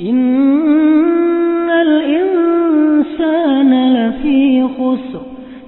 إن الإنسان لفي خسر